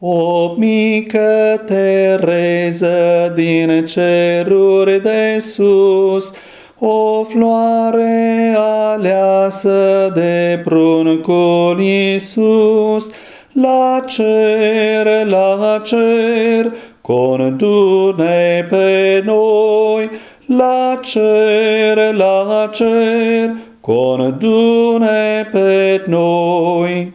O mică Tereză din ceruri de sus, o floare aleasă de pruncul Iisus, la cer, la cer, condune pe noi, la cer, la cer, condune pe noi.